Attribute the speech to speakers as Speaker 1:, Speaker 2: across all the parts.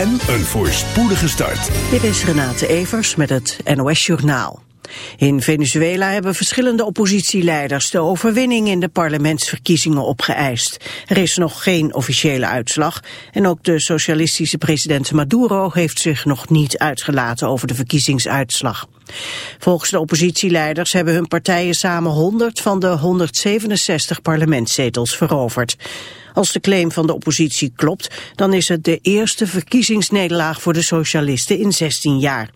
Speaker 1: en een voorspoedige start.
Speaker 2: Dit is Renate Evers met het NOS Journaal. In Venezuela hebben verschillende oppositieleiders de overwinning in de parlementsverkiezingen opgeëist. Er is nog geen officiële uitslag en ook de socialistische president Maduro heeft zich nog niet uitgelaten over de verkiezingsuitslag. Volgens de oppositieleiders hebben hun partijen samen 100 van de 167 parlementszetels veroverd. Als de claim van de oppositie klopt, dan is het de eerste verkiezingsnederlaag voor de socialisten in 16 jaar.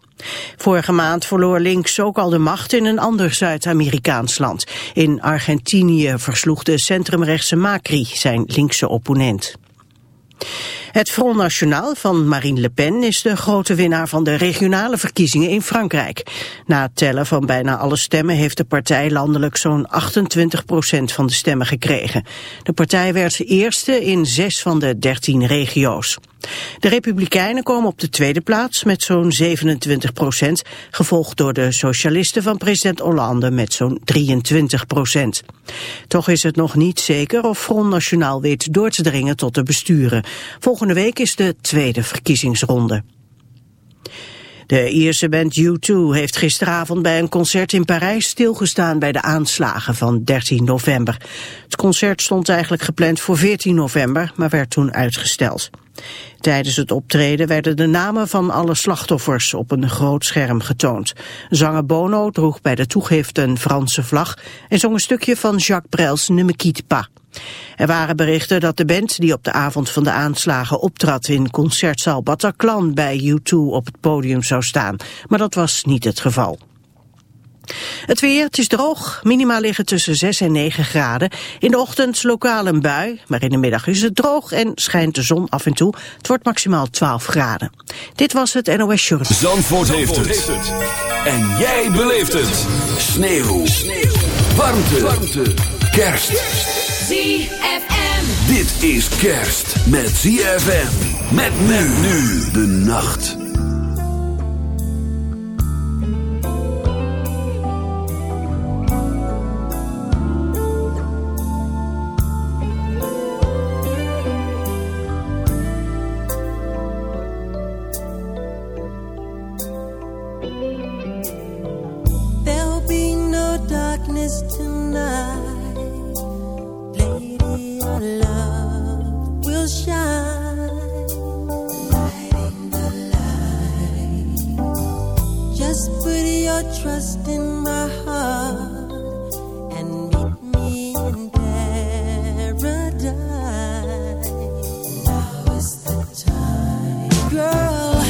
Speaker 2: Vorige maand verloor links ook al de macht in een ander Zuid-Amerikaans land. In Argentinië versloeg de centrumrechtse Macri zijn linkse opponent. Het Front National van Marine Le Pen is de grote winnaar van de regionale verkiezingen in Frankrijk. Na het tellen van bijna alle stemmen heeft de partij landelijk zo'n 28 procent van de stemmen gekregen. De partij werd eerste in zes van de 13 regio's. De Republikeinen komen op de tweede plaats met zo'n 27 procent, gevolgd door de socialisten van president Hollande met zo'n 23 procent. Toch is het nog niet zeker of Front National weet door te dringen tot de besturen. Volgende week is de tweede verkiezingsronde. De Ierse band U2 heeft gisteravond bij een concert in Parijs stilgestaan bij de aanslagen van 13 november. Het concert stond eigenlijk gepland voor 14 november, maar werd toen uitgesteld. Tijdens het optreden werden de namen van alle slachtoffers op een groot scherm getoond. Zanger Bono droeg bij de toegift een Franse vlag en zong een stukje van Jacques Brel's quitte pas. Er waren berichten dat de band die op de avond van de aanslagen optrad in concertzaal Bataclan bij U2 op het podium zou staan, maar dat was niet het geval. Het weer, het is droog. Minima liggen tussen 6 en 9 graden. In de ochtend lokaal een bui, maar in de middag is het droog en schijnt de zon af en toe. Het wordt maximaal 12 graden. Dit was het NOS Short.
Speaker 1: Zandvoort, heeft, het. En jij beleeft het. Sneeuw. Sneeuw. Warmte. Warmte. Kerst.
Speaker 3: ZFM.
Speaker 1: Dit is kerst met ZFM. Met men nu de nacht.
Speaker 4: There'll be no darkness tonight. Will shine. Just put your trust in my heart and meet me in paradise. Now is the time, girl.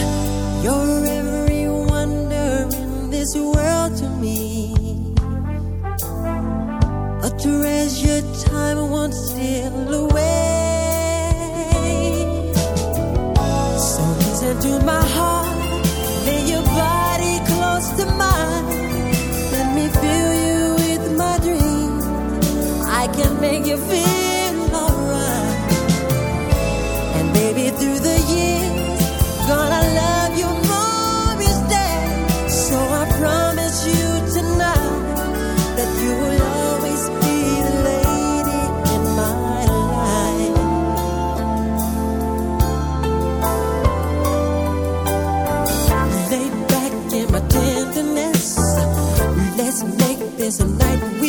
Speaker 4: You're every wonder in this world to me. A treasure your time won't steal away. Make you feel this a night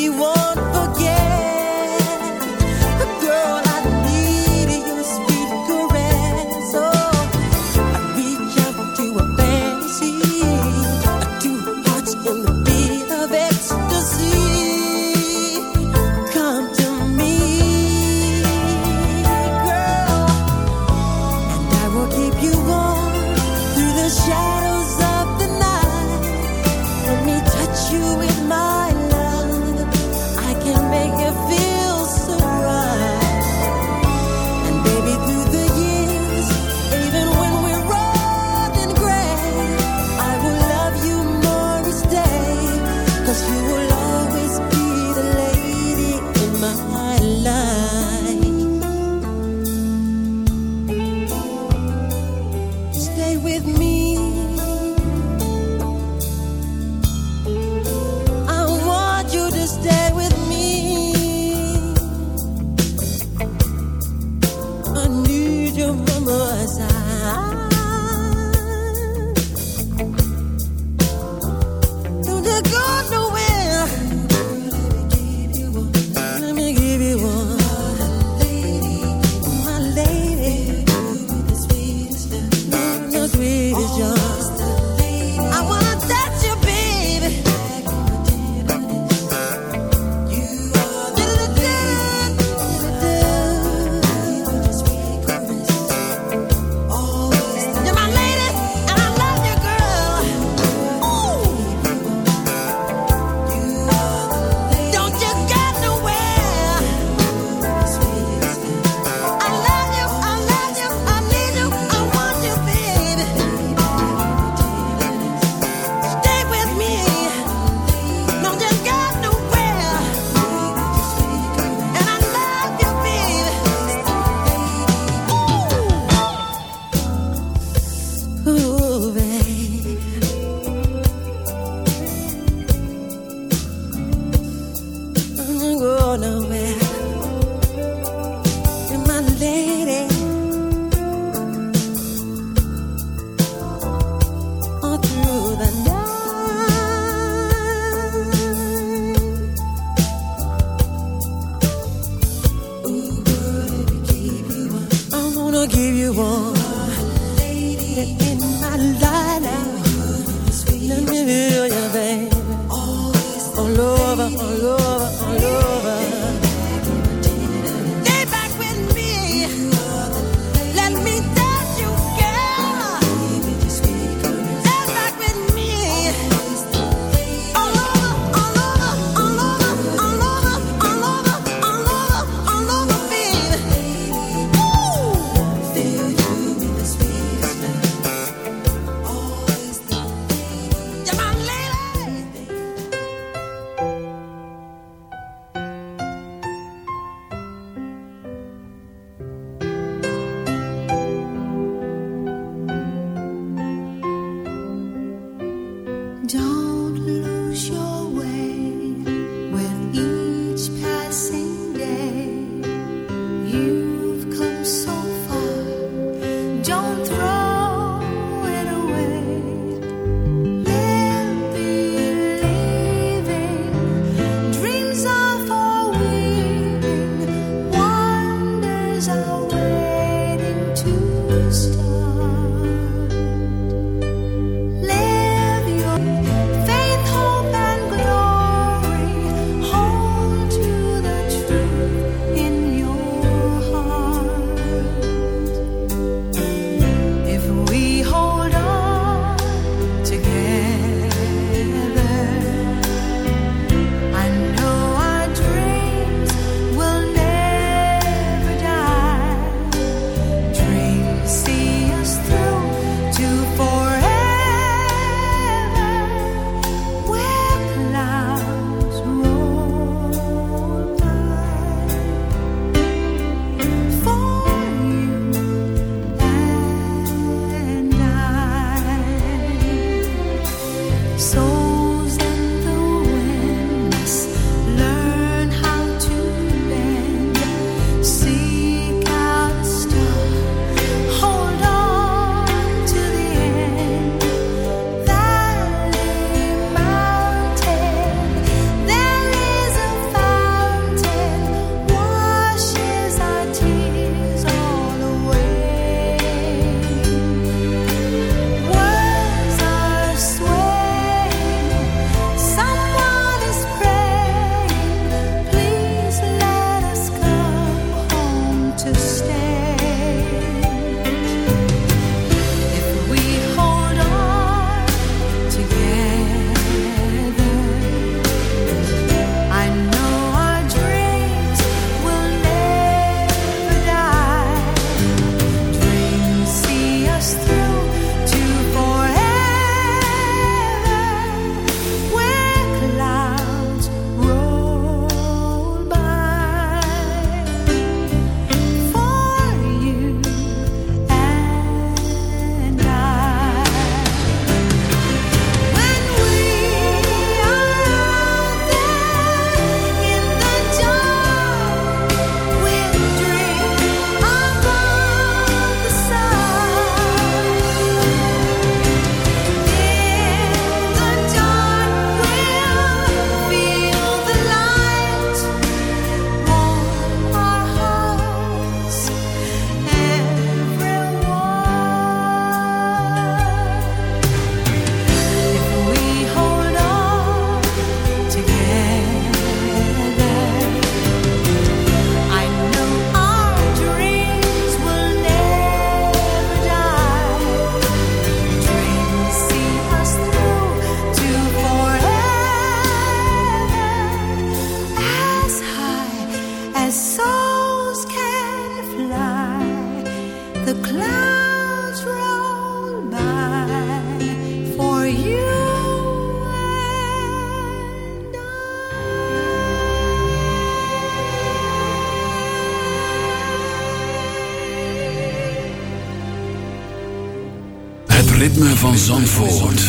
Speaker 4: in
Speaker 5: Zandvoort.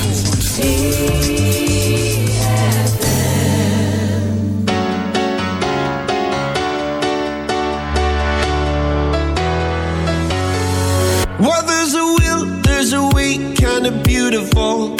Speaker 6: Well, there's a will, there's a way, kinda beautiful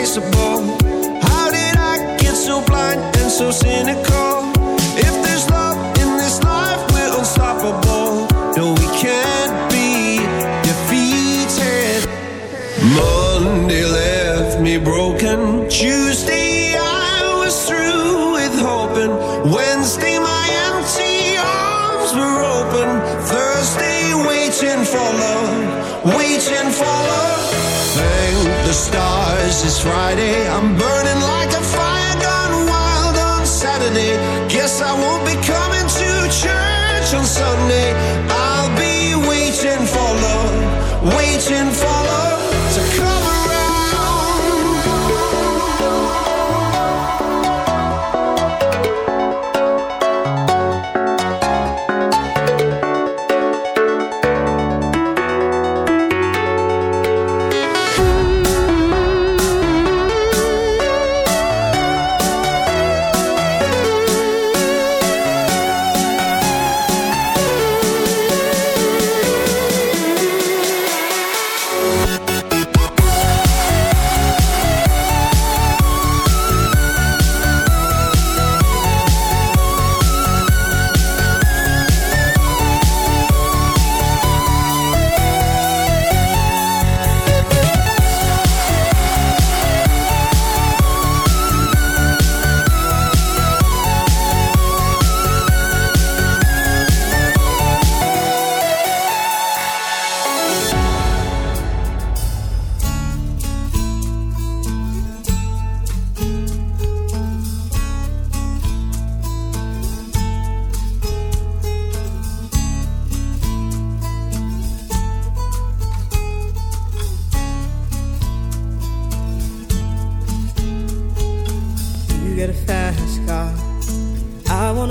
Speaker 6: irreplaceable. How did I get so blind and so cynical?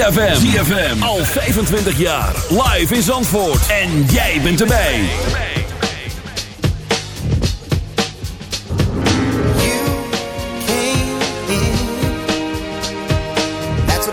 Speaker 7: ZFM. Al 25 jaar. Live in Zandvoort. En jij bent erbij.
Speaker 5: You came in.
Speaker 1: That's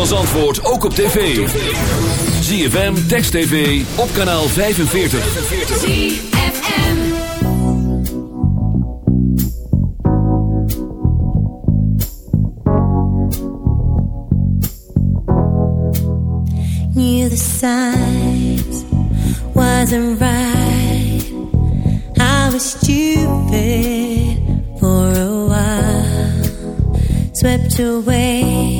Speaker 1: Als antwoord ook op tv. ZFM, Text TV, op kanaal 45.
Speaker 5: ZFM
Speaker 4: Near the signs wasn't right I was stupid for a while Swept away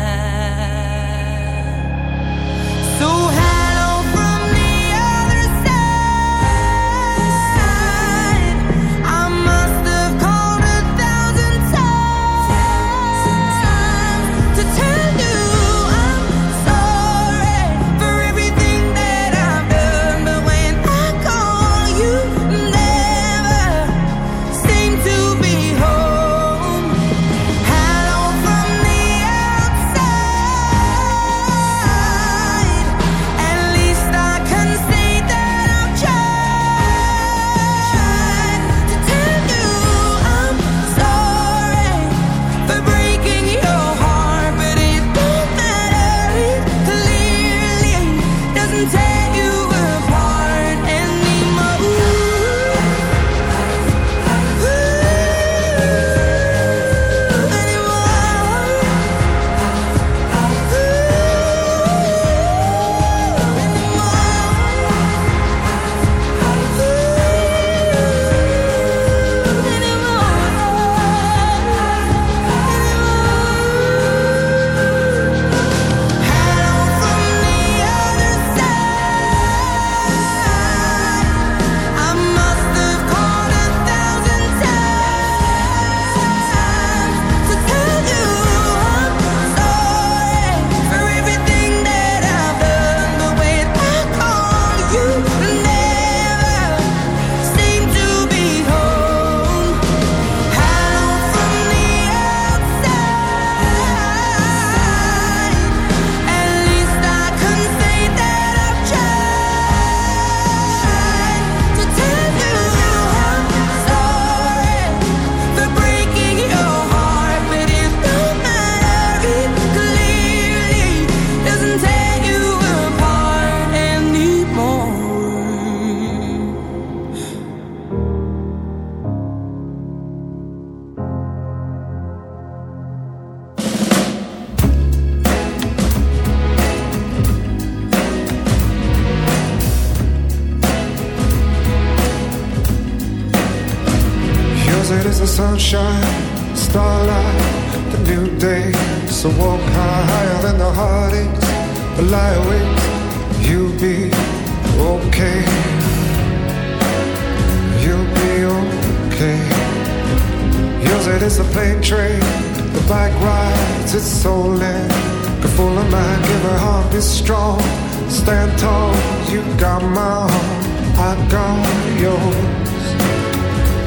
Speaker 8: toes. You
Speaker 9: got my heart, I got yours.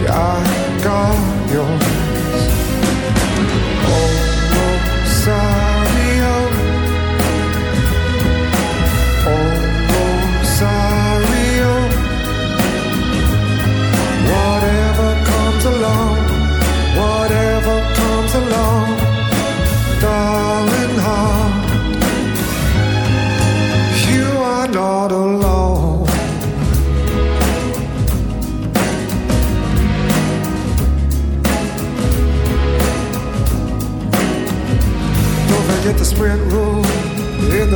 Speaker 9: Yeah, I got yours.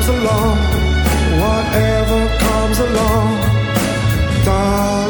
Speaker 9: Comes along, whatever comes along, darling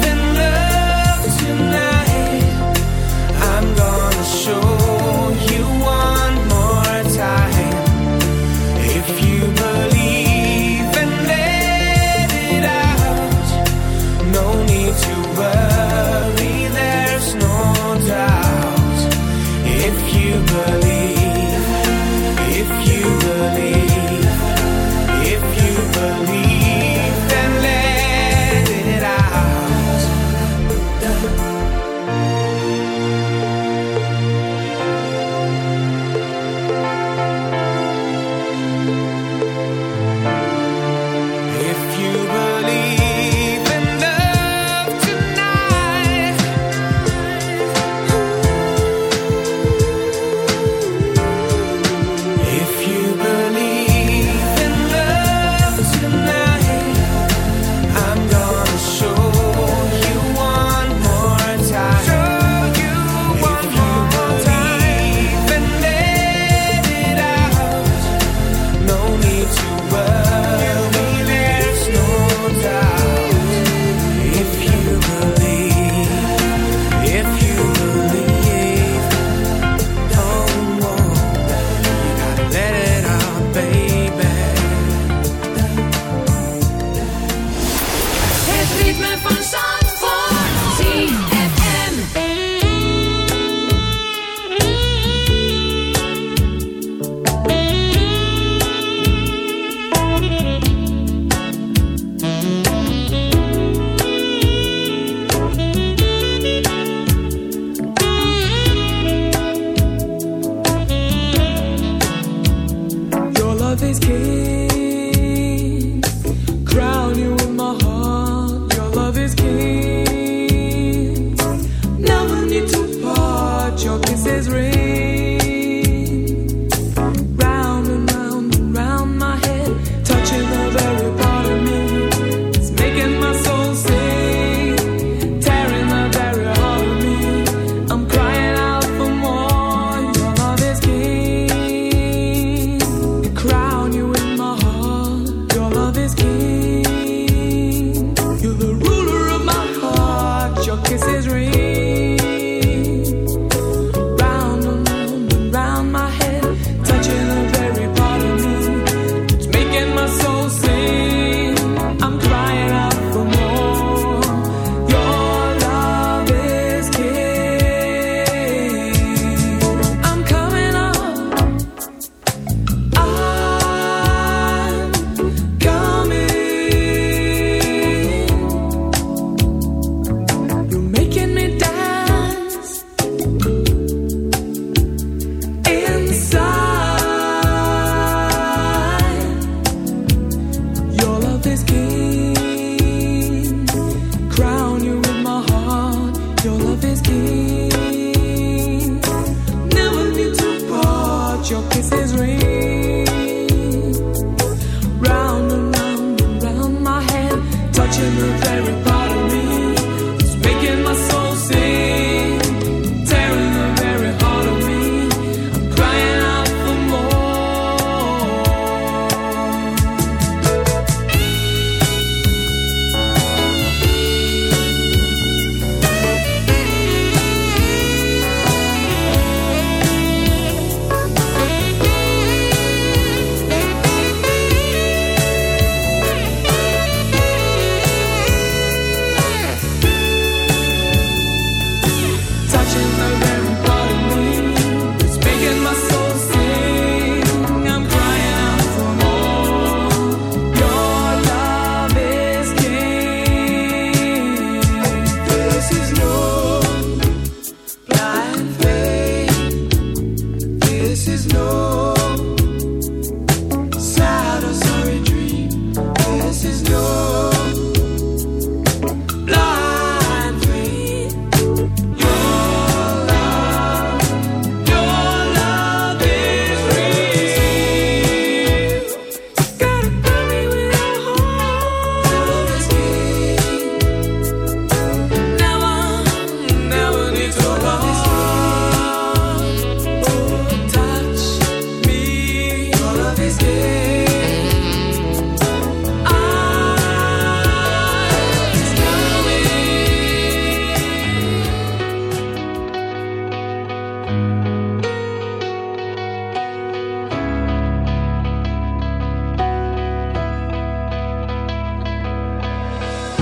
Speaker 6: now.